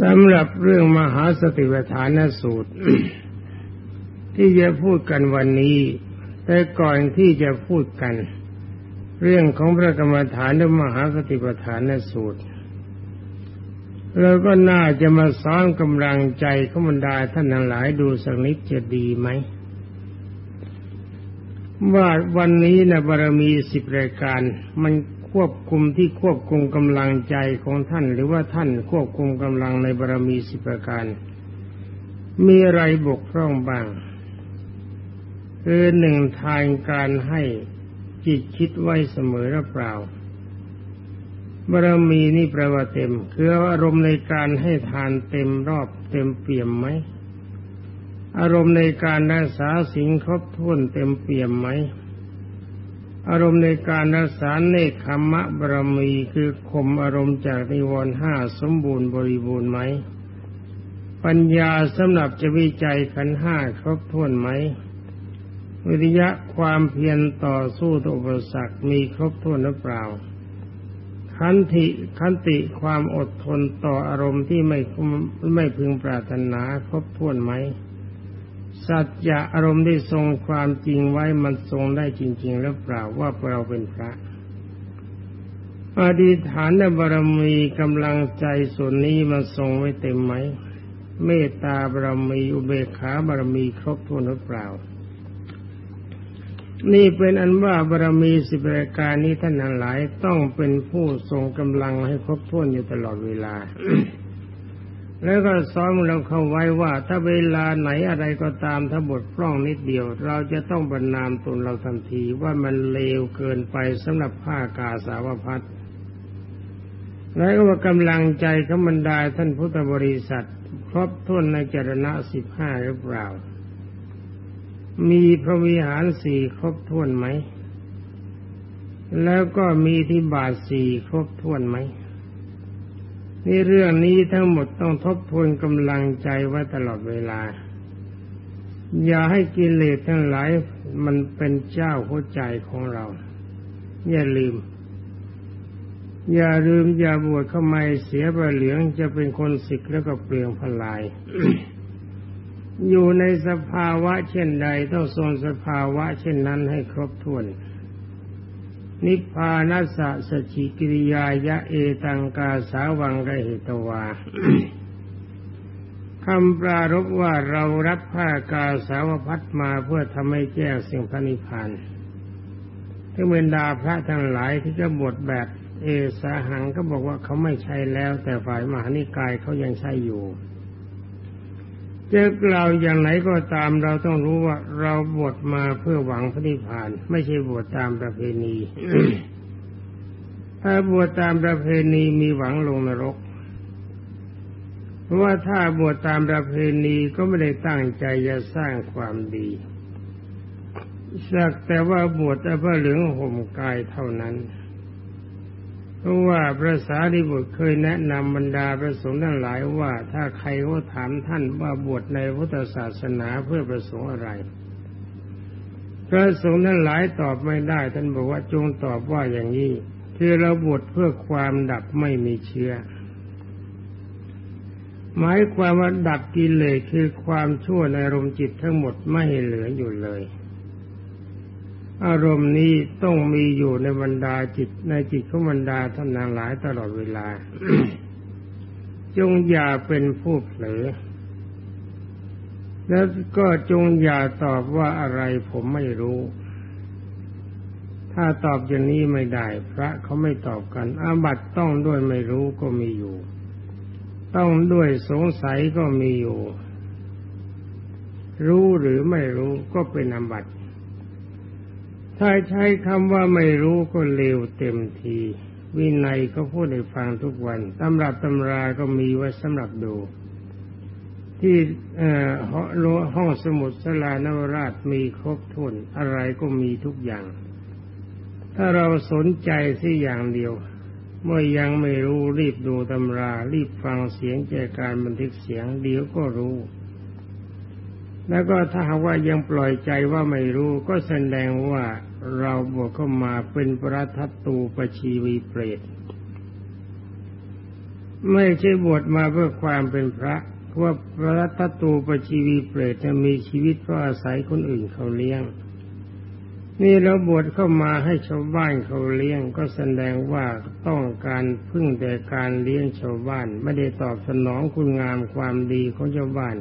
สำหรับเรื่องมหาสติปัฏฐานสูตร ที่จะพูดกันวันนี้ แต่ก่อนที่จะพูดกัน เรื่องของพระกรรมฐานและมหาสติปัฏฐานสูตรเราก็น่าจะมาซ้อมกำลังใจขบรรดาท่านทั้งหลายดูสักนิดจะดีไหมว่าวันนี้นะบารมีสิบรายการมัน ควบคุมที่ควบคุมกำลังใจของท่าน หรือว่าท่านควบคุมกำลังในบารมีสิบประการ มีอะไรบกพร่องบ้างคือหนึ่งทางการให้จิตคิดไว้เสมอหรือเปล่าบารมีนี่แปลว่าเต็ม คืออารมณ์ในการให้ทานเต็มรอบเต็มเปี่ยมไหมอารมณ์ในการรักษาสิ่งครบถ้วนเต็มเปี่ยมไหม อารมณ์ในการรักษาเนคขมะบรมีคือข่มอารมณ์จากนิวรณ์ห้าสมบูรณ์บริบูรณ์ไหม ปัญญาสำหรับจะวิจัยขันห้าครบถ้วนไหม วิริยะความเพียรต่อสู้ต่ออุปสรรคมีครบถ้วนหรือเปล่าขันติขันติความอดทนต่ออารมณ์ที่ไม่ไม่พึงปรารถนาครบถ้วนไหม สัจจะอารมณ์ที่ทรงความจริงไว้มันทรงได้จริง ๆ หรือเปล่าว่าเราเป็นพระอธิฐานบารมีกำลังใจส่วนนี้มันทรงไว้เต็มไหม เมตตาบารมีอุเบกขาบารมีครบถ้วนหรือเปล่า นี่เป็นอันว่าบารมีสิบรายการนี้ท่านทั้งหลายต้องเป็นผู้ทรงกำลังให้ครบถ้วนอยู่ตลอดเวลา แล้วก็ซ้อมเราเข้าไว้ว่า ถ้าเวลาไหนอะไรก็ตามถ้าบทพร่องนิดเดียว เราจะต้องบรรนามตนเราทันทีว่ามันเลวเกินไปสำหรับผ้ากาสาวพัดแล้วก็ว่ากำลังใจขมันดาท่านพุทธบริษัท ครบถ้วนในจรณะสิบห้าหรือเปล่า มีพระวิหารสี่ครบถ้วนไหม แล้วก็มีที่บาทสี่ครบถ้วนไหม นี่เรื่องนี้ทั้งหมดต้องทบทวนกำลังใจไว้ตลอดเวลา อย่าให้กิเลสทั้งหลายมันเป็นเจ้าหัวใจของเรา อย่าลืม อย่าลืมอย่าบวชเข้ามาเสียใบเหลืองจะเป็นคนสิกแล้วก็เปลืองพลาย อยู่ในสภาวะเช่นใดต้องทรงสภาวะเช่นนั้นให้ครบถ้วน นิพพานัสสะชิกิริยายะเอตังกาสาวังระหิตวาคำปรารบว่าเรารับผ้ากาสาวพัดมาเพื่อทำให้แจ้งสิ่งพระนิพพานที่บรรดาพระทั้งหลายที่จะบทแบบเอสาหังก็บอกว่าเขาไม่ใช่แล้ว แต่ฝ่ายมหานิกายเขายังใช่อยู่ จะกล่าวอย่างไหนก็ตามเราต้องรู้ว่าเราบวชมาเพื่อหวังพระนิพพาน ไม่ใช่บวชตามประเพณี ถ้าบวชตามประเพณีมีหวังลงนรก เพราะว่าถ้าบวชตามประเพณีก็ไม่ได้ตั้งใจจะสร้างความดีสักแต่ว่าบวชแต่เพื่อเหลืองห่มกายเท่านั้น เพราะว่าพระสารีบุตรเคยแนะนำบรรดาพระสงฆ์ทั้งหลายว่า ถ้าใครเขาถามท่านว่าบวชในพุทธศาสนาเพื่อประสงค์อะไร พระสงฆ์ทั้งหลายตอบไม่ได้ ท่านบอกว่าจงตอบว่าอย่างนี้คือเราบวชเพื่อความดับไม่มีเชื้อหมายความว่าดับกิเลสคือความชั่วในอารมณ์จิตทั้งหมดไม่เหลืออยู่เลย อารมณ์นี้ต้องมีอยู่ในบรรดาจิตในจิตของบรรดาท่านนางหลายตลอดเวลา จงอย่าเป็นผู้เผลอแล้วก็จงอย่าตอบว่าอะไรผมไม่รู้ ถ้าตอบอย่างนี้ไม่ได้ พระเขาไม่ตอบกัน อาบัตต้องด้วยไม่รู้ก็มีอยู่ ต้องด้วยสงสัยก็มีอยู่ รู้หรือไม่รู้ก็เป็นอาบัติ ถ้าใช้คำว่าไม่รู้ก็เลวเต็มที วินัยก็พูดให้ฟังทุกวันตำรับตำราก็มีไว้สำหรับดู ที่ห้องสมุดสลานวราชมีครบถ้วนอะไรก็มีทุกอย่าง ถ้าเราสนใจสิอย่างเดียว เมื่อยังไม่รู้รีบดูตำรา รีบฟังเสียงแจการบันทึกเสียงเดี๋ยวก็รู้ แล้วก็ถ้าหากว่ายังปล่อยใจว่าไม่รู้ก็แสดงว่าเราบวกเข้ามาเป็นประทัตตูปชีวีเปรตไม่ใช่บวชมาเพื่อความเป็นพระว่าพระรัตตูปชีวีเปรตจะมีชีวิตเพราะอาศัยคนอื่นเขาเลี้ยง นี่เราบวชเข้ามาให้ชาวบ้านเขาเลี้ยง ก็แสดงว่าต้องการพึ่งแต่การเลี้ยงชาวบ้าน ไม่ได้ตอบสนองคุณงามความดีของชาวบ้าน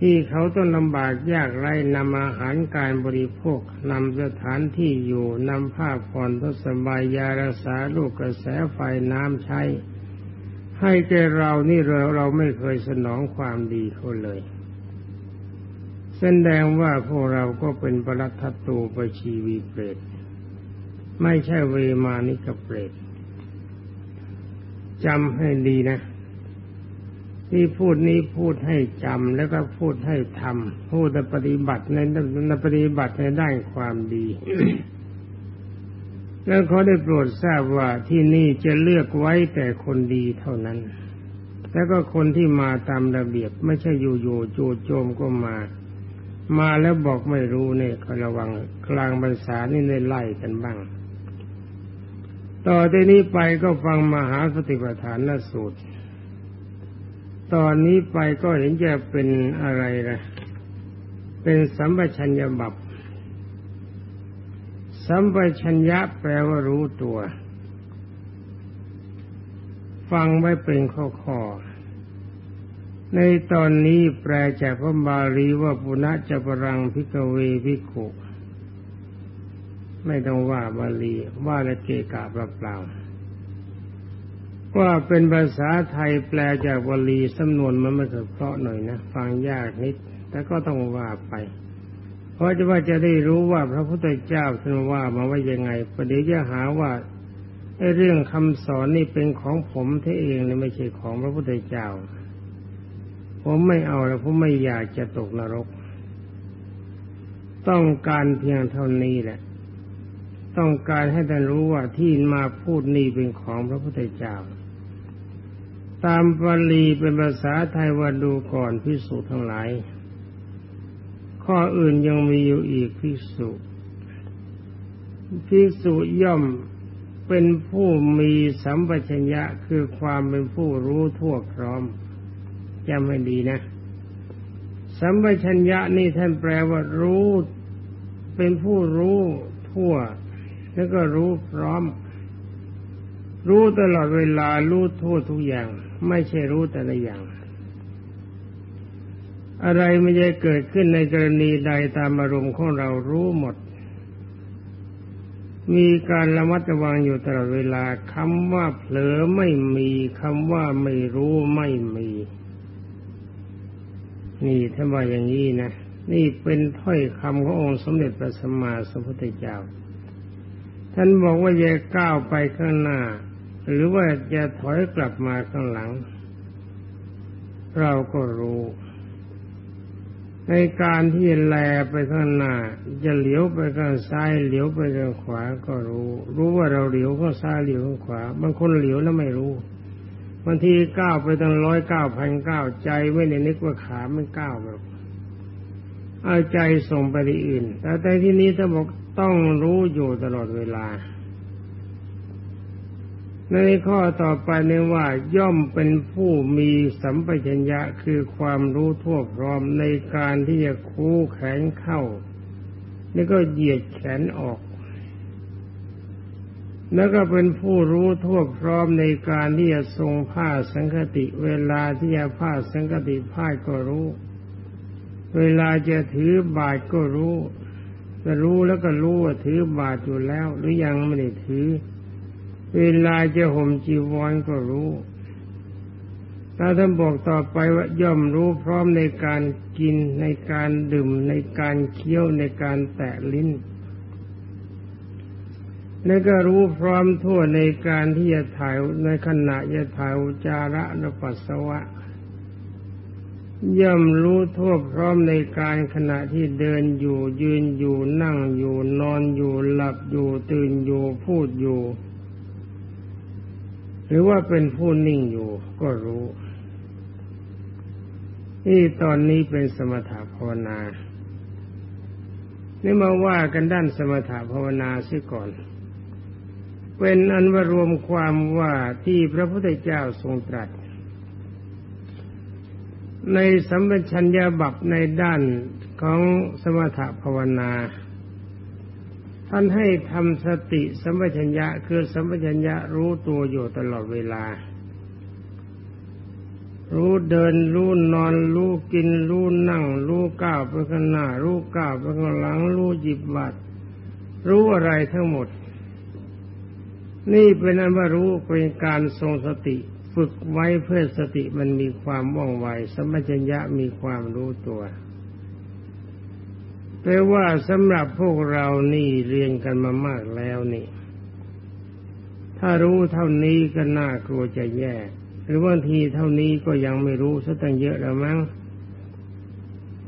ที่เขาต้องลำบากยากไร้นำอาหารการบริโภคนำสถานที่อยู่นำผ้าผ่อนทศบายยารักษาลูกกระแสไฟน้ำใช้ ให้แกเรานี่เราเราไม่เคยสนองความดีเขาเลยแสดงว่าพวกเราก็เป็นปรัตถตูปชีวีเปรตไม่ใช่เวมานิกเปรตจำให้ดีนะ ที่พูดนี้พูดให้จำแล้วก็พูดให้ทำพูดปฏิบัติในในปฏิบัติในด้านความดีแล้วเขาได้โปรดทราบว่าที่นี่จะเลือกไว้แต่คนดีเท่านั้น แล้วก็คนที่มาตามระเบียบไม่ใช่อยู่ๆจูโจมก็มา มาแล้วบอกไม่รู้เนี่ยก็ระวังกลางบรรษานี่ในไล่กันบ้าง ต่อจากนี้ไปก็ฟังมหาสติปัฏฐานนสูตร ตอนนี้ไปก็เห็นจะเป็นอะไรนะเป็นสัมปชัญญบับสัมปชัญญะแปลว่ารู้ตัว ฟังไว้เป็นข้อๆในตอนนี้แปลจากพระบาลีว่าปุณะจะปรังพิกเวพิกุไม่ต้องว่าบาลีว่าละเกกะเปล่าๆ ว่าเป็นภาษาไทยแปลจากบาลีสำนวนมันไม่ถูกเพราะหน่อยนะ ฟังยากนิด แต่ก็ต้องว่าไป เพราะจะว่าจะได้รู้ว่าพระพุทธเจ้าท่านว่ามาว่ายังไงประเดี๋ยวจะหาว่าไอ้เรื่องคำสอนนี่เป็นของผมที่เองเลยไม่ใช่ของพระพุทธเจ้า ผมไม่เอาแล้วผมไม่อยากจะตกนรก ต้องการเพียงเท่านี้แหละ ต้องการให้ท่านรู้ว่าที่มาพูดนี่เป็นของพระพุทธเจ้า ตามบาลีเป็นภาษาไทยว่าดูก่อนพิสูจทั้งหลาย ข้ออื่นยังมีอยู่อีกพิสุพิสุย่อมเป็นผู้มีสัมปชัญญะคือความเป็นผู้รู้ทั่วพร้อมจำให้ดีนะ สัมปชัญญะนี่ท่านแปลว่ารู้ เป็นผู้รู้ทั่ว แล้วก็รู้พร้อม รู้ตลอดเวลารู้ทั่วทุกอย่าง ไม่ใช่รู้แต่ละอย่าง อะไรไม่ได้เกิดขึ้นในกรณีใดตามอารมณ์ของเรารู้หมด มีการระมัดระวังอยู่ตลอดเวลาคำว่าเผลอไม่มีคำว่าไม่รู้ไม่มี นี่ท่าว่าอย่างนี้นะนี่เป็นถ้อยคำขององค์สมเด็จพระสัมมาสัมพุทธเจ้า ท่านบอกว่าจะก้าวไปข้างหน้า หรือว่าจะถอยกลับมาข้างหลัง เราก็รู้ ในการที่แลไปข้างหน้า จะเหลียวไปข้างซ้ายเหลียวไปข้างขวาก็รู้ รู้ว่าเราเหลียวข้างซ้ายเหลียวข้างขวาบางคนเหลียวแล้วไม่รู้บางทีก้าวไปตั้งร้อยเก้าพันเก้าใจไม่ได้นึกว่าขาไม่ก้าวแบบเอาใจส่งไปที่อื่น แต่แต่ที่นี้ถ้าบอกต้องรู้อยู่ตลอดเวลา ในข้อต่อไปในว่าย่อมเป็นผู้มีสัมปชัญญะคือความรู้ทั่วพร้อมในการที่จะคู่แขนเข้า แล้วก็เหยียดแขนออก แล้วก็เป็นผู้รู้ทั่วพร้อมในการที่จะทรงผ้าสังคติ เวลาที่จะผ้าสังคติผ้าก็รู้ เวลาจะถือบาทก็รู้จะรู้แล้วก็รู้ว่าถือบาทอยู่แล้ว หรือยังไม่ได้ถือ เวลาจะห่มจีวรก็รู้ถ้าท่านบอกต่อไปว่าย่อมรู้พร้อมในการกินในการดื่มในการเคี้ยวในการแตะลิ้น แล้วก็รู้พร้อมทั่วในการที่จะถ่ายในขณะจะถ่ายอุจาระและปัสสาวะย่อมรู้ทั่วพร้อมในการขณะที่เดินอยู่ยืนอยู่นั่งอยู่นอนอยู่หลับอยู่ตื่นอยู่พูดอยู่ หรือว่าเป็นผู้นิ่งอยู่ก็รู้ นี่ตอนนี้เป็นสมถภาวนานี่มาว่ากันด้านสมถภาวนาซิก่อน เป็นอันว่ารวมความว่าที่พระพุทธเจ้าทรงตรัส ในสัมปชัญญะบับในด้านของสมถภาวนา ท่านให้ทำสติสัมปชัญญะคือสัมปชัญญะรู้ตัวอยู่ตลอดเวลา รู้เดิน รู้นอน รู้กิน รู้นั่ง รู้ก้าวไปข้างหน้า รู้ก้าวไปข้างหลัง รู้หยิบบัตรรู้อะไรทั้งหมด นี่เป็นอันว่ารู้เป็นการทรงสติฝึกไว้เพื่อสติมันมีความว่องไวสัมปชัญญะมีความรู้ตัว แปลว่าสำหรับพวกเรานี่เรียนกันมามากแล้วนี่ ถ้ารู้เท่านี้ก็น่ากลัวจะแย่ หรือบางทีเท่านี้ก็ยังไม่รู้ซะตั้งเยอะแล้วมั้ง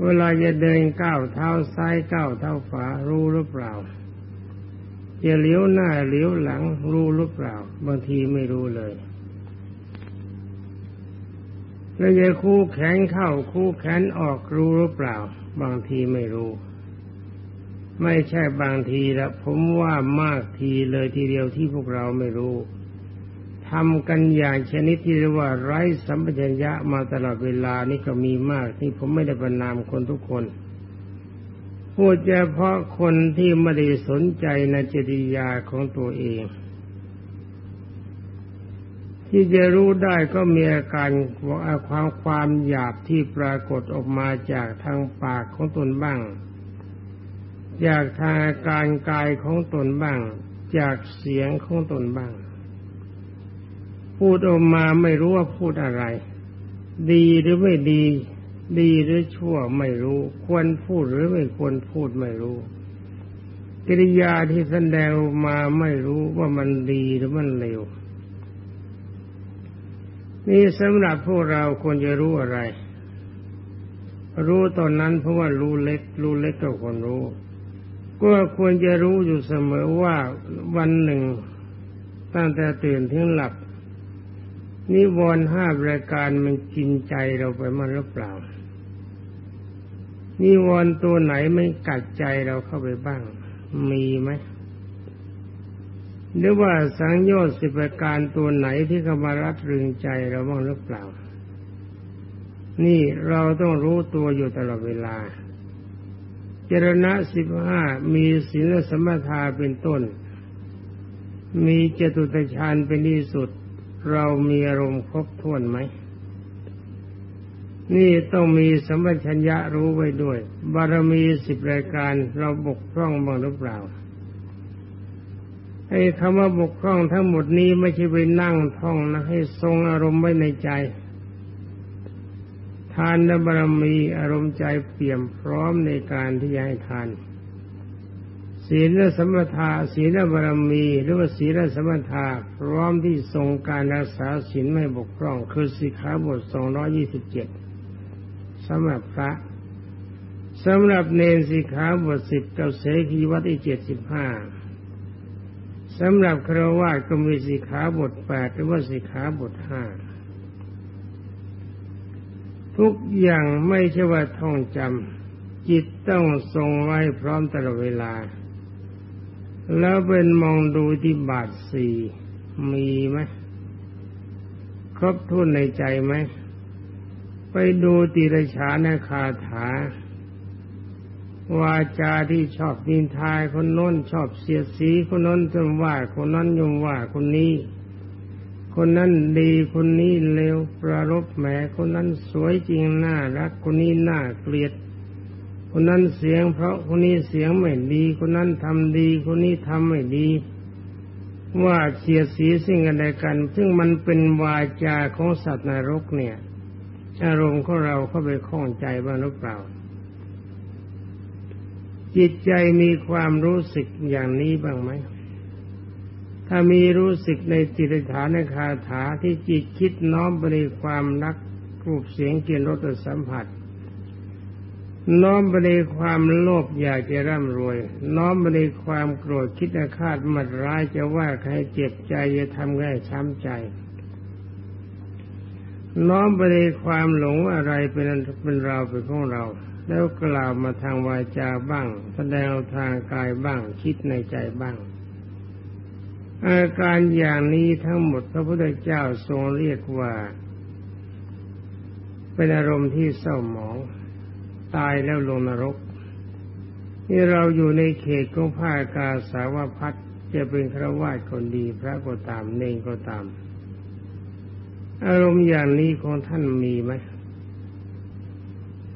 เวลาจะเดินก้าวเท้าซ้ายก้าวเท้าขวารู้หรือเปล่าจะเลี้ยวหน้าเลี้ยวหลัง รู้หรือเปล่า บางทีไม่รู้เลยแล้วจะคู่แขนเข้าคู่แขนออกรู้หรือเปล่า บางทีไม่รู้ ไม่ใช่บางทีละผมว่ามากทีเลยทีเดียวที่พวกเราไม่รู้ทำกันอย่างชนิดที่เรียกว่าไร้สัมปชัญญะมาตลอดเวลานี่ก็มีมากที่ผมไม่ได้ประนามคนทุกคนพูดเฉพาะคนที่ไม่ได้สนใจในจริยาของตัวเอง ที่จะรู้ได้ก็มีอาการความความหยาบที่ปรากฏออกมาจากทางปากของตนบ้าง จากทางอาการกายของตนบ้าง จากเสียงของตนบ้าง พูดออกมาไม่รู้ว่าพูดอะไร ดีหรือไม่ดี ดีหรือชั่วไม่รู้ ควรพูดหรือไม่ควรพูดไม่รู้ กิริยาที่แสดงมาไม่รู้ว่ามันดีหรือมันเลวนี่สำหรับพวกเราควรจะรู้อะไร รู้ตอนนั้นเพราะว่ารู้เล็ก รู้เล็กก็ควรรู้ ก็ควรจะรู้อยู่เสมอว่าวันหนึ่ง ตั้งแต่ตื่นถึงหลับ นิวรณ์ห้ารายการมันกินใจเราไปมันหรือเปล่า นิวรณ์ตัวไหนไม่กัดใจเราเข้าไปบ้าง มีไหมหรือว่าสังโยชน์สิบประการตัวไหนที่เข้ามารัดรึงใจเราบ้างหรือเปล่า นี่เราต้องรู้ตัวอยู่ตลอดเวลา จรณะสิบห้ามีศีลสมถาเป็นต้น มีเจตุตฌานเป็นที่สุด เรามีอารมณ์ครบถ้วนไหม นี่ต้องมีสัมปชัญญะรู้ไว้ด้วย บารมีสิบรายการเราบกพร่องบ้างหรือเปล่าไอ้คำว่าบกพร่องทั้งหมดนี้ไม่ใช่ไปนั่งท่องนะให้ทรงอารมณ์ไว้ในใจ ทานบารมีอารมณ์ใจเปี่ยมพร้อมในการที่จะให้ทานศีลสมถะศีลบารมีหรือว่าศีลสมถะพร้อมที่ทรงการรักษาศีลไม่บกพร่อง คือสิกขาบทสองร้อยี่สิบเจ็ดสำหรับพระสำหรับเนรสิกขาบทสิบกับเสขีวัตอีเจ็ดสิบห้าสำหรับครวาก็มีสิกขาบทแปดหรือว่าสิกขาบทห้า ทุกอย่างไม่ใช่ว่าท่องจำจิตต้องทรงไว้พร้อมตลอดเวลา แล้วเป็นมองดูที่บาทสี่มีไหมครบทุนในใจไหม ไปดูติรฉานคาถาวาจาที่ชอบดินทายคนน้นชอบเสียสีคนน้นจนว่าคนนั้นยมว่าคนนี้ คนนั้นดีคนนี้เลวประรบแหมคนนั้นสวยจริงน่ารักคนนี้น่าเกลียด คนนั้นเสียง เพราะคนนี้เสียงไม่ดี คนนั้นทำดี คนนี้ทำไม่ดี ว่าเสียดสีสิ่งอะไรกัน ซึ่งมันเป็นวาจาของสัตว์นรกเนี่ยอารมณ์ของเราเข้าไปคล้องใจบ้างหรือเปล่า จิตใจมีความรู้สึกอย่างนี้บ้างไหม ถ้ามีรู้สึกในจิตฐานคาถาที่จิตคิดน้อมไปในความรักรูปเสียงเกียนรสสัมผัส น้อมไปในความโลภอยากจะร่ำรวย น้อมไปในความโกรธคิดอาฆาตมัดร้ายจะว่าใครเจ็บใจจะทำให้ช้ำใจ น้อมไปในความหลงอะไรเป็นเป็นเราเป็นของเรา แล้วกล่าวมาทางวาจาบ้าง แสดงทางกายบ้างคิดในใจบ้าง อาการอย่างนี้ทั้งหมดพระพุทธเจ้าทรงเรียกว่า เป็นอารมณ์ที่เศร้าหมอง ตายแล้วลงนรก นี่เราอยู่ในเขตของผ้ากาสาวพัดจะเป็นครวาสคนดีพระก็ตามเน่งก็ตาม อารมณ์อย่างนี้ของท่านมีไหม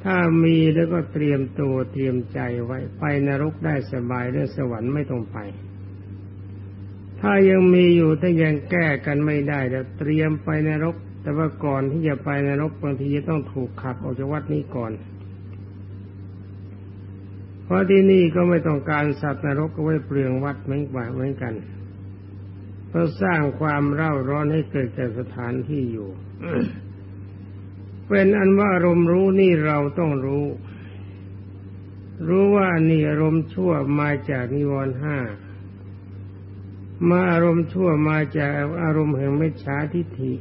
ถ้ามีแล้วก็เตรียมตัวเตรียมใจไว้ ไปนรกได้สบายเรื่องสวรรค์ไม่ต้องไป ถ้ายังมีอยู่ถ้ายังแก้กันไม่ได้แล้วเตรียมไปนรก แต่ว่าก่อนที่จะไปนรกบางทีจะต้องถูกขับออกจากวัดนี้ก่อน เพราะที่นี่ก็ไม่ต้องการสัตว์นรกก็ไว้เปลืองวัดเหมือนกันเหมือนกันเพื่อสร้างความเร่าร้อนให้เกิดแก่สถานที่อยู่เป็นอันว่าอารมณ์รู้นี่เราต้องรู้ รู้ว่านี่อารมณ์ชั่วมาจากนิวรณ์ห้า มาอารมณ์ชั่วมาจากอารมณ์แห่งเมตชาทิฏฐิ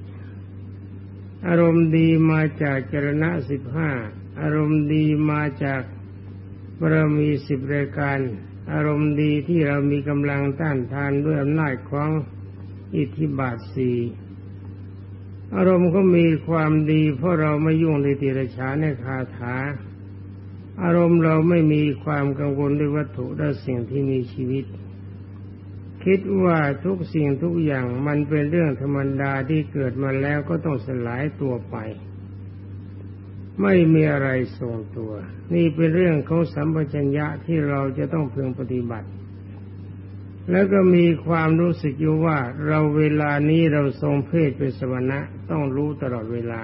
อารมณ์ดีมาจากจรณะสิบห้าอารมณ์ดีมาจากบารมีสิบรายการ อารมณ์ดีที่เรามีกำลังต้านทานด้วยอำนาจของอิทธิบาทสี่อารมณ์ก็มีความดีเพราะเราไม่ยุ่งในติรฉาในคาถา อารมณ์เราไม่มีความกังวลด้วยวัตถุและสิ่งที่มีชีวิต คิดว่าทุกสิ่งทุกอย่างมันเป็นเรื่องธรรมดาที่เกิดมาแล้วก็ต้องสลายตัวไป ไม่มีอะไรทรงตัว นี่เป็นเรื่องของสัมปชัญญะที่เราจะต้องพึงปฏิบัติ แล้วก็มีความรู้สึกอยู่ว่าเราเวลานี้เราทรงเพศเป็นสมณะต้องรู้ตลอดเวลา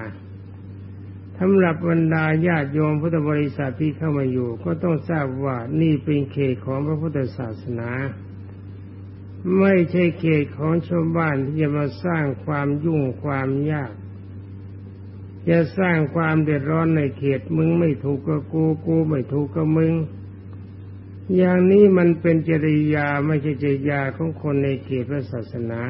สำหรับบรรดาญาติโยมพุทธบริษัทที่เข้ามาอยู่ ก็ต้องทราบว่านี่เป็นเขตของพระพุทธศาสนา ไม่ใช่เขตของชาวบ้านที่จะมาสร้างความยุ่งความยาก จะสร้างความเดือดร้อนในเขตมึงไม่ถูกกับกูกูไม่ถูกกับมึง อย่างนี้มันเป็นจริยาไม่ใช่จริยาของคนในเขตพระศาสนา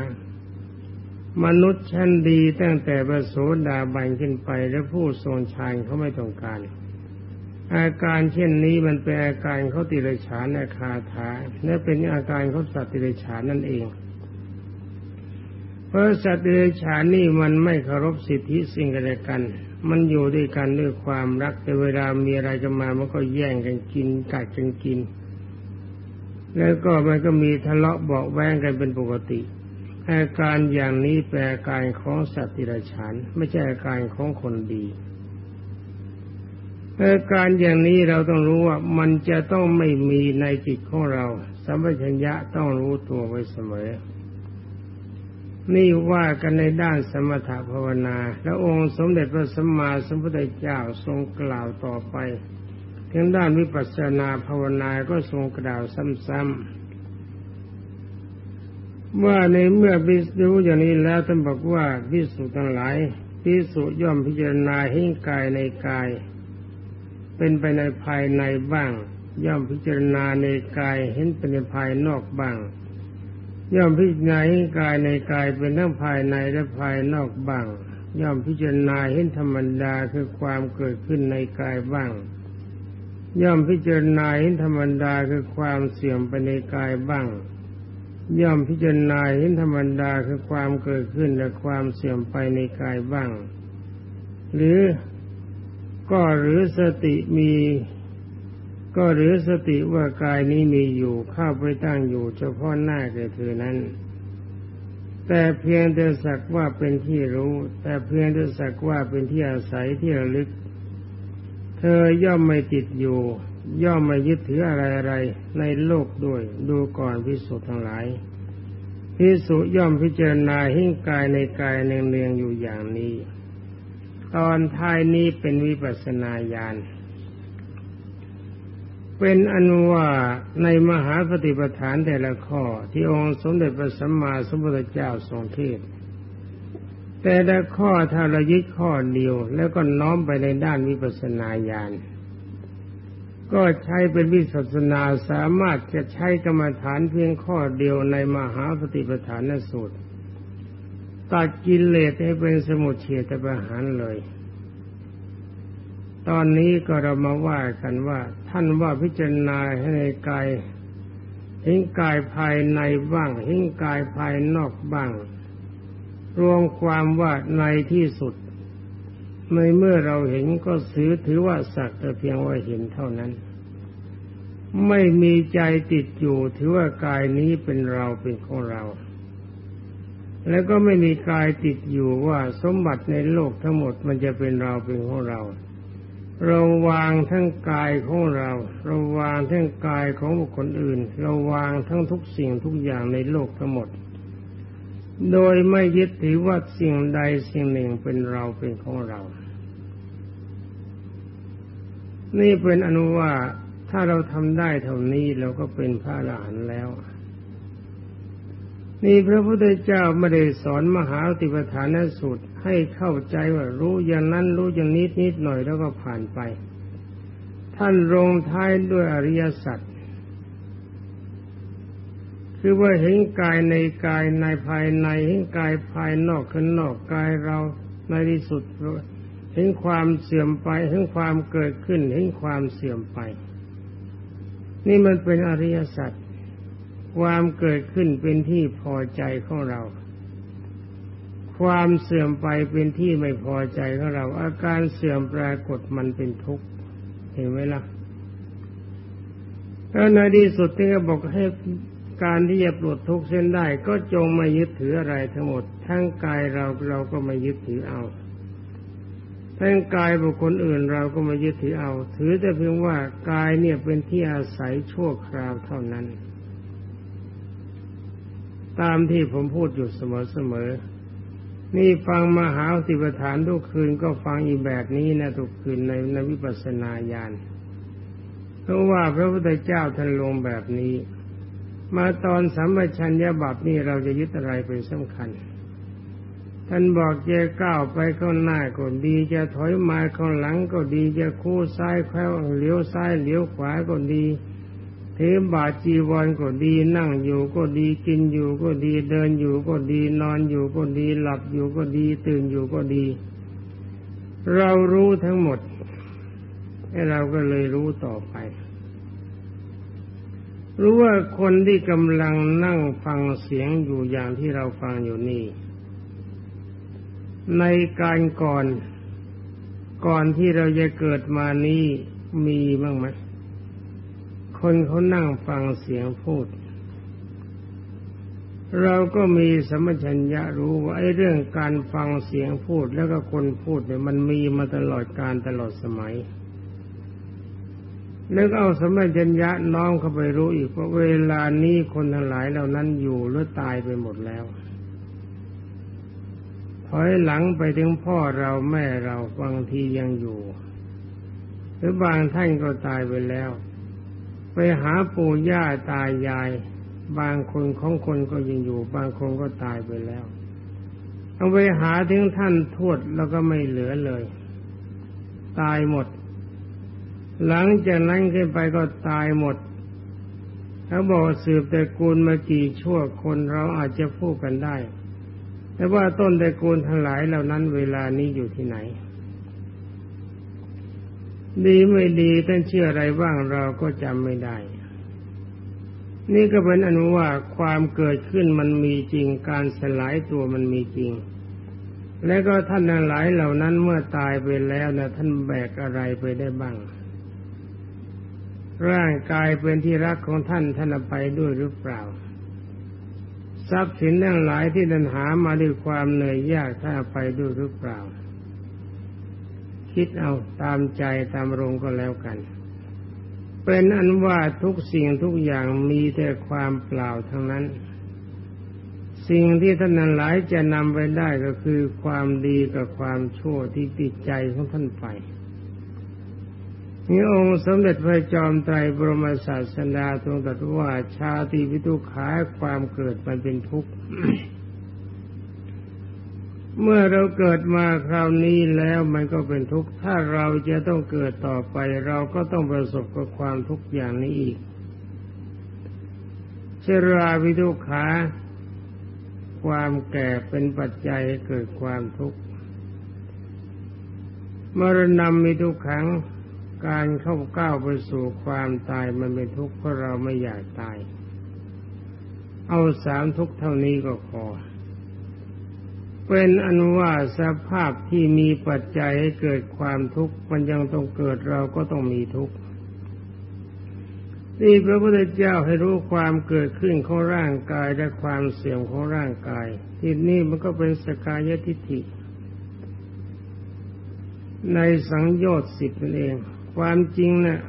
มนุษย์ชั้นดีตั้งแต่ประโสดาบันขึ้นไปและผู้ทรงฌานเขาไม่ต้องการ อาการเช่นนี้มันเป็นอาการเขาติรฉานอาคาถาและเป็นอาการเขาสัตว์ติรฉานนั่นเอง เพราะสัตว์เดรัจฉานนี่มันไม่เคารพสิทธิสิ่งกันและกัน มันอยู่ด้วยกันด้วยความรักแต่เวลามีอะไรจะมามันก็แย่งกันกินกัดกันกิน แล้วก็มันก็มีทะเลาะเบาแวงกันเป็นปกติ อาการอย่างนี้แปลอาการของสัตว์ดิรัจฉานไม่ใช่อาการของคนดี อาการอย่างนี้เราต้องรู้ว่ามันจะต้องไม่มีในจิตของเรา สัมปชัญญะต้องรู้ตัวไว้เสมอ นี่ว่ากันในด้านสมถภาวนา แล้วองค์สมเด็จพระสัมมาสัมพุทธเจ้าทรงกล่าวต่อไปทางด้านวิปัสสนาภาวนาก็ทรงกล่าวซ้ำๆว่าในเมื่อพิสูจอย่างนี้แล้วท่านบอกว่าพิสุทั้งหลายพิสุย่อมพิจารณาให้กายในกาย เป็นไปในภายในบ้าง ย่อมพิจารณาในกายเห็นเป็นในภายนอกบ้าง ย่อมพิจารณาให้กายในกายเป็นทั้งภายในและภายนอกบ้าง ย่อมพิจารณาเห็นธรรมดาคือความเกิดขึ้นในกายบ้าง ย่อมพิจารณาเห็นธรรมดาคือความเสื่อมไปในกายบ้าง ย่อมพิจารณาเห็นธรรมดาคือความเกิดขึ้นและความเสื่อมไปในกายบ้าง หรือ ก็หรือสติมี ก็หรือสติว่ากายนี้มีอยู่เข้าไปตั้งอยู่เฉพาะหน้าแก่เธอนั้น แต่เพียงแต่สักว่าเป็นที่รู้ แต่เพียงแต่สักว่าเป็นที่อาศัยที่ระลึก เธอย่อมไม่ติดอยู่ ย่อมไม่ยึดถืออะไรอะไรในโลกด้วย ดูก่อนพิสุทั้งหลายพิสุย่อมพิจารณาหิ้งกายในกายเนืองๆอยู่อย่างนี้ ตอนท้ายนี้เป็นวิปัสนาญาณ เป็นอนุว่าในมหาปฏิปทานแต่ละข้อที่องค์สมเด็จพระสัมมาสัมพุทธเจ้าทรงเทศแต่ละข้อถ้าเรายึดข้อเดียว แล้วก็น้อมไปในด้านวิปัสนาญาณก็ใช้เป็นวิปัสสนาสามารถจะใช้กรรมฐานเพียงข้อเดียวในมหาปฏิปทานสูตร ตัดกิเลสให้เป็นสมุทเฉตประหารเลย ตอนนี้ก็เรามาว่ากันว่า ท่านว่าพิจารณาให้ในกายเห็นกายภายในบ้างเห็นกายภายนอกบ้าง รวมความว่าในที่สุดในเมื่อเราเห็นก็ซื้อถือว่าสักแต่เพียงว่าเห็นเท่านั้น ไม่มีใจติดอยู่ถือว่ากายนี้เป็นเราเป็นของเรา แล้วก็ไม่มีกายติดอยู่ว่าสมบัติในโลกทั้งหมดมันจะเป็นเราเป็นของเรา เราวางทั้งกายของเรา เราวางทั้งกายของบุคคลอื่น เราวางทั้งทุกสิ่งทุกอย่างในโลกทั้งหมด โดยไม่ยึดถือว่าสิ่งใดสิ่งหนึ่งเป็นเราเป็นของเรา นี่เป็นอนุว่าถ้าเราทำได้เท่านี้เราก็เป็นพระอรหันต์แล้ว นี่พระพุทธเจ้าไม่ได้สอนมหาติปฐานสูตรให้เข้าใจว่ารู้อย่างนั้นรู้อย่างนิดนิดหน่อยแล้วก็ผ่านไป ท่านลงท้ายด้วยอริยสัจคือว่าเห็นกายในกายในภายในเห็นกายภายนอกข้างนอกกายเราในที่สุดเห็นความเสื่อมไปเห็นความเกิดขึ้นเห็นความเสื่อมไป นี่มันเป็นอริยสัจ ความเกิดขึ้นเป็นที่พอใจของเรา ความเสื่อมไปเป็นที่ไม่พอใจของเรา อาการเสื่อมปรากฏมันเป็นทุกข์เห็นไหมล่ะแล้วในที่สุดที่เขาบอกให้การที่จะปลดทุกข์เส้นได้ ก็จงไม่ยึดถืออะไรทั้งหมด ทั้งกายเราเราก็ไม่ยึดถือเอาทั้งกายบุคคลอื่นเราก็ไม่ยึดถือเอา ถือแต่เพียงว่ากายเนี่ยเป็นที่อาศัยชั่วคราวเท่านั้น ตามที่ผมพูดอยู่เสมอๆ นี่ฟังมหาสิบฐานทุกคืนก็ฟังอีแบบนี้นะทุกคืนในในวิปัสสนาญาณเพราะว่าพระพุทธเจ้าท่านลงแบบนี้ มาตอนสัมปชัญญะบัพนี่เราจะยึดอะไรเป็นสำคัญ ท่านบอกจะก้าวไปข้างหน้าก็ดีจะถอยมาข้างหลังก็ดีจะคู่ซ้ายแควเลี้ยวซ้ายเลี้ยวขวาก็ดี ถือบาจีวรก็ดีนั่งอยู่ก็ดีกินอยู่ก็ดีเดินอยู่ก็ดีนอนอยู่ก็ดีหลับอยู่ก็ดีตื่นอยู่ก็ดี เรารู้ทั้งหมดให้เราก็เลยรู้ต่อไป รู้ว่าคนที่กำลังนั่งฟังเสียงอยู่อย่างที่เราฟังอยู่นี่ ในการก่อนก่อนที่เราจะเกิดมานี้มีบ้างไหม คนเขานั่งฟังเสียงพูด เราก็มีสมัชัญญะรู้ว่าไอ้เรื่องการฟังเสียงพูดแล้วก็คนพูดเนี่ยมันมีมาตลอดการตลอดสมัยแล้วเอาสมัชัญญะน้อมเข้าไปรู้อีกว่าเวลานี้คนทั้งหลายเหล่านั้นอยู่หรือตายไปหมดแล้วถอยหลังไปถึงพ่อเราแม่เราบางทียังอยู่ หรือบางท่านก็ตายไปแล้ว ไปหาปู่ย่าตายาย บางคนของคนก็ยังอยู่ บางคนก็ตายไปแล้วเอาไปหาถึงท่านทวดแล้วก็ไม่เหลือเลย ตายหมด หลังจากนั้นขึ้นไปก็ตายหมดเขาบอกสืบแต่กูลมากี่ชั่วคนเราอาจจะพูดกันได้ แต่ว่าต้นแต่กูลทั้งหลายเหล่านั้นเวลานี้อยู่ที่ไหน ดีไม่ดีท่านเชื่ออะไรบ้างเราก็จำไม่ได้ นี่ก็เป็นอนุว่าความเกิดขึ้นมันมีจริง การสลายตัวมันมีจริง และก็ท่านหลายเหล่านั้นเมื่อตายไปแล้วนะท่านแบกอะไรไปได้บ้าง ร่างกายเป็นที่รักของท่านท่านไปด้วยหรือเปล่าทรัพย์สินทั้งหลายที่ท่านหามาด้วยความเหนื่อยยากท่านไปด้วยหรือเปล่า คิดเอาตามใจตามรงก็แล้วกัน เป็นอันว่าทุกสิ่งทุกอย่างมีแต่ความเปล่าทั้งนั้น สิ่งที่ท่านนั้นหลายจะนำไปได้ก็คือความดีกับความชั่วที่ติดใจของท่านไปนี่องค์สมเด็จพระจอมไตรบรมศาสดาทรงตรัสว่าชาติวิทุขาความเกิดมันเป็นทุกข์ เมื่อเราเกิดมาคราวนี้แล้วมันก็เป็นทุกข์ ถ้าเราจะต้องเกิดต่อไป เราก็ต้องประสบกับความทุกข์อย่างนี้อีก เชราวิทุขาความแก่เป็นปัจจัยให้เกิดความทุกข์ มรณะมีทุกขัง การเข้าก้าวไปสู่ความตายมันเป็นทุกข์เพราะเราไม่อยากตาย เอาสามทุกข์เท่านี้ก็พอ เป็นอันว่าสภาพที่มีปัจจัยให้เกิดความทุกข์มันยังต้องเกิดเราก็ต้องมีทุกข์นี่พระพุทธเจ้าให้รู้ความเกิดขึ้นของร่างกายและความเสื่อมของร่างกาย ที่นี่มันก็เป็นสกายทิฏฐิ ในสังโยชน์สิบนั่นเอง ความจริงนะ่ะ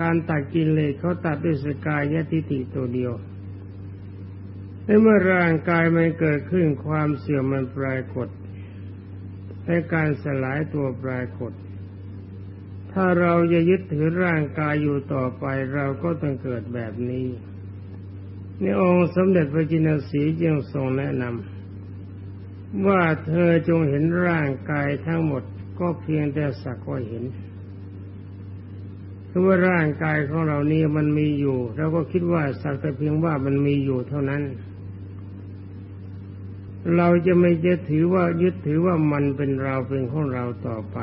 การตัดกินเลยเขาตัดด้วยสกายทิฏฐิตัวเดียว ในเมื่อร่างกายมันเกิดขึ้นความเสื่อมมันปรากฏและการสลายตัวปรากฏ ถ้าเราจะยึดถือร่างกายอยู่ต่อไปเราก็ต้องเกิดแบบนี้ในองค์สมเด็จพระจินสีจึงทรงแนะนำว่าเธอจงเห็นร่างกายทั้งหมดก็เพียงแต่สักว่าเห็นคือว่าร่างกายของเรานี้มันมีอยู่เราก็คิดว่าสักแต่เพียงว่ามันมีอยู่เท่านั้น เราจะไม่จะถือว่ายึดถือว่ามันเป็นเราเป็นของเราต่อไป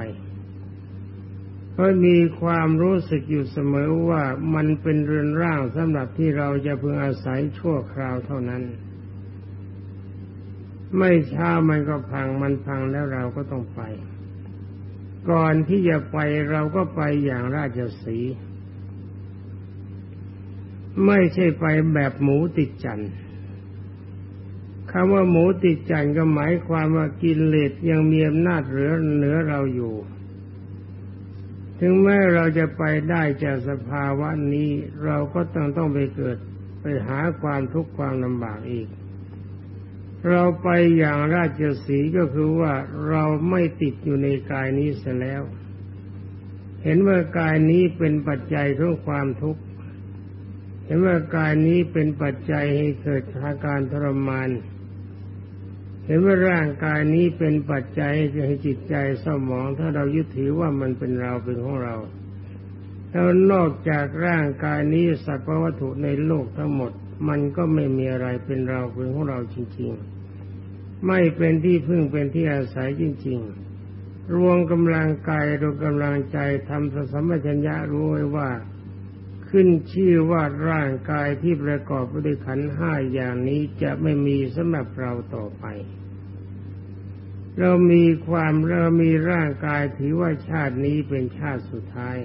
เพราะมีความรู้สึกอยู่เสมอว่ามันเป็นเรือนร่างสำหรับที่เราจะพึงอาศัยชั่วคราวเท่านั้น ไม่ช้ามันก็พังมันพังแล้วเราก็ต้องไป ก่อนที่จะไปเราก็ไปอย่างราชสีไม่ใช่ไปแบบหมูติดจันทร์ คำว่าหมูติดจันก็หมายความว่ากิเลสยังมีอำนาจเหลือเหนือเราอยู่ ถึงแม้เราจะไปได้จากสภาวะนี้ เราก็ต้องต้องไปเกิดไปหาความทุกข์ความลำบากอีก เราไปอย่างราชสีก็คือว่าเราไม่ติดอยู่ในกายนี้เสียแล้ว เห็นว่ากายนี้เป็นปัจจัยของความทุกข์เห็นว่ากายนี้เป็นปัจจัยให้เกิดอาการทรมาน เห็นว่าร่างกายนี้เป็นปัจจัยจะให้จิตใจเศร้าหมอง ถ้าเรายึดถือว่ามันเป็นเราเป็นของเราแล้วนอกจากร่างกายนี้สัพพวัตถุในโลกทั้งหมด มันก็ไม่มีอะไรเป็นเราเป็นของเราจริง ๆ ไม่เป็นที่พึ่งเป็นที่อาศัยจริง ๆ รวมกำลังกายรวมกำลังใจทำสัมปชัญญะรู้ไว้ว่า ขึ้นชื่อว่าร่างกายที่ประกอบด้วยขันห้าอย่างนี้จะไม่มีสำหรับเราต่อไป เรามีความเรามีร่างกายถือว่าชาตินี้เป็นชาติสุดท้าย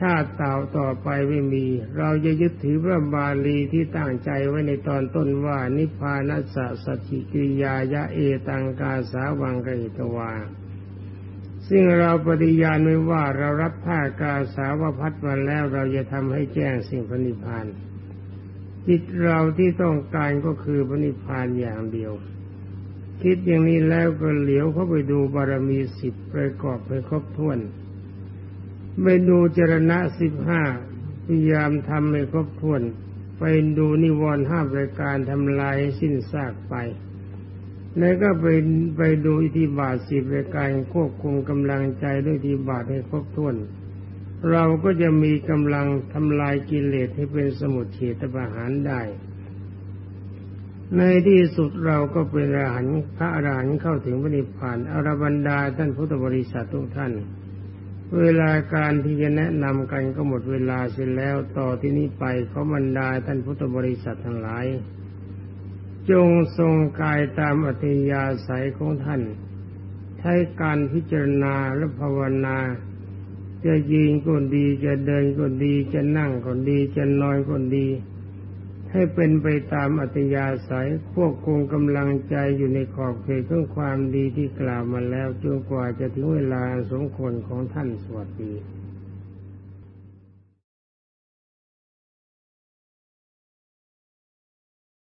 ชาติเต่าต่อไปไม่มี เราจะยึดถือพระบาลีที่ตั้งใจไว้ในตอนต้นว่านิพพานัสสะสัจจิกิยายะเอตังกาสาวังกิตวา ซึ่งเราปฏิญาณไว้ว่าเรารับท่ากาสาวพัดมาแล้วเราจะทำให้แจ้งสิ่งพนิพพานจิตเราที่ต้องการก็คือพนิพพานอย่างเดียว คิดอย่างนี้แล้วก็เหลียวเข้าไปดูบารมีสิบประกอบไปครบถ้วนไปดูจรณะสิบห้าพยายามทำให้ครบถ้วน ไปดูนิวรณ์ห้าประการทำลายสิ้นซากไป แล้วก็ไปไปดูอิทธิบาทสิบรายการควบคุมกำลังใจด้วยอิทธิบาทให้ครบถ้วน เราก็จะมีกำลังทำลายกิเลสให้เป็นสมุทเฉตประหารได้ ในที่สุดเราก็เป็นอรหันต์พระอรหันต์เข้าถึงพระนิพพานอรบันดาท่านพุทธบริษัททุกท่าน เวลาการที่จะแนะนำกันก็หมดเวลาเสร็จแล้วต่อที่นี้ไปเขาบรรดาท่านพุทธบริษัททั้งหลาย จงทรงกายตามอัตยาศัยของท่าน ใช้การพิจารณาและภาวนา จะยืนก็ดีจะเดินก็ดีจะนั่งก็ดีจะนอนก็ดี ให้เป็นไปตามอัตยาศัยควบคุมกำลังใจอยู่ในขอบเขตของความดีที่กล่าวมาแล้วจนกว่าจะถึงเวลาสมควรของท่านสวัสดี